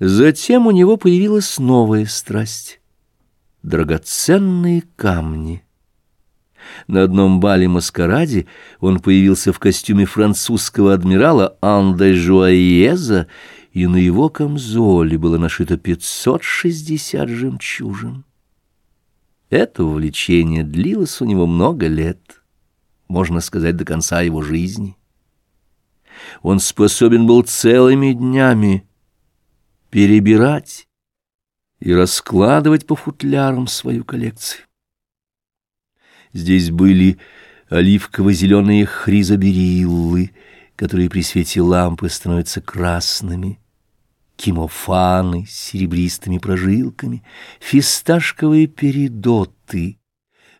Затем у него появилась новая страсть — драгоценные камни. На одном бале-маскараде он появился в костюме французского адмирала Анде Жуаеза, и на его камзоле было нашито 560 жемчужин. Это увлечение длилось у него много лет, можно сказать, до конца его жизни. Он способен был целыми днями перебирать и раскладывать по футлярам свою коллекцию. Здесь были оливково-зеленые хризобериллы, которые при свете лампы становятся красными, кимофаны с серебристыми прожилками, фисташковые передоты,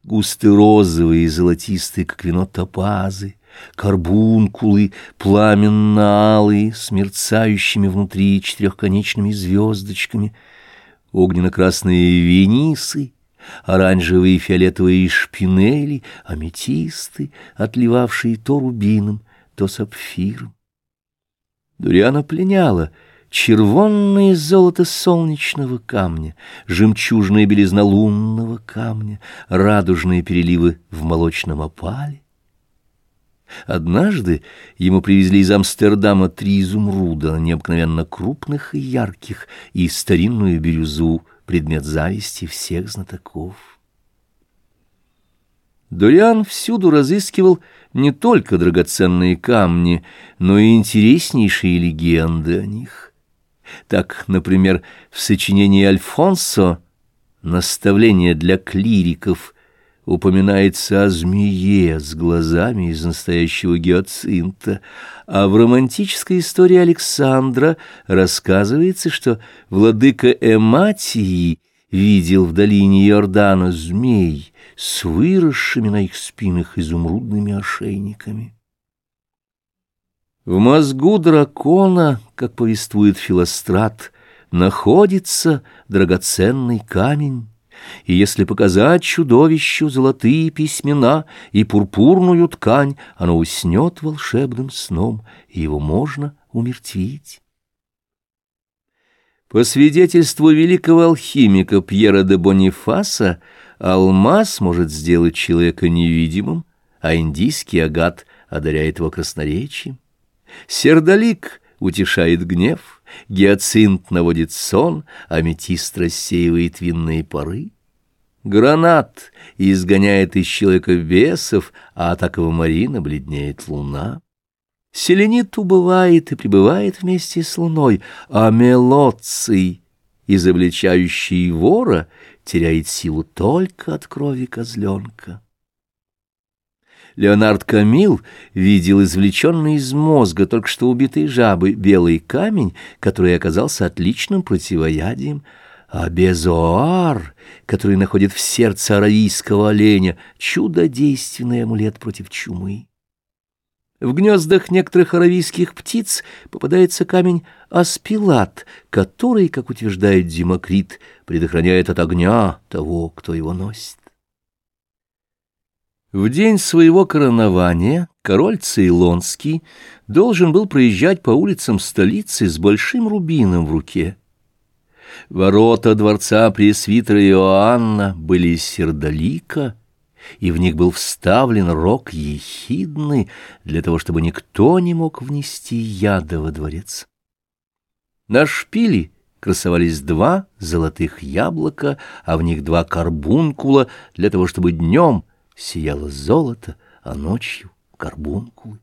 густо-розовые и золотистые, как вино топазы, карбункулы, пламенно-алые, с мерцающими внутри четырехконечными звездочками, огненно-красные венисы, оранжевые и фиолетовые шпинели, аметисты, отливавшие то рубином, то сапфиром. Дуриана пленяла червонное золото солнечного камня, жемчужная белизна лунного камня, радужные переливы в молочном опале. Однажды ему привезли из Амстердама три изумруда, необыкновенно крупных и ярких, и старинную бирюзу, предмет зависти всех знатоков. Дориан всюду разыскивал не только драгоценные камни, но и интереснейшие легенды о них. Так, например, в сочинении Альфонсо «Наставление для клириков» упоминается о змее с глазами из настоящего гиацинта, а в романтической истории Александра рассказывается, что владыка Эматии видел в долине Иордана змей с выросшими на их спинах изумрудными ошейниками. В мозгу дракона, как повествует Филострат, находится драгоценный камень, и если показать чудовищу золотые письмена и пурпурную ткань, оно уснет волшебным сном, и его можно умертвить. По свидетельству великого алхимика Пьера де Бонифаса, алмаз может сделать человека невидимым, а индийский агат одаряет его красноречием. Сердолик утешает гнев — гиацинт наводит сон, аметист рассеивает винные пары. Гранат изгоняет из человека бесов, а от аквамарина бледнеет луна. Селенит убывает и пребывает вместе с луной, а мелоций, изобличающий вора, теряет силу только от крови козленка. Леонард Камил видел извлеченный из мозга только что убитой жабы белый камень, который оказался отличным противоядием, а безоар, который находит в сердце аравийского оленя, чудодейственный амулет против чумы. В гнездах некоторых аравийских птиц попадается камень аспилат, который, как утверждает Демокрит, предохраняет от огня того, кто его носит. В день своего коронования король Цейлонский должен был проезжать по улицам столицы с большим рубином в руке. Ворота дворца пресвитера Иоанна были из сердолика, и в них был вставлен рог ехидный для того, чтобы никто не мог внести яда во дворец. На шпиле красовались два золотых яблока, а в них два карбункула для того, чтобы днем — сияло золото, а ночью — карбункулы.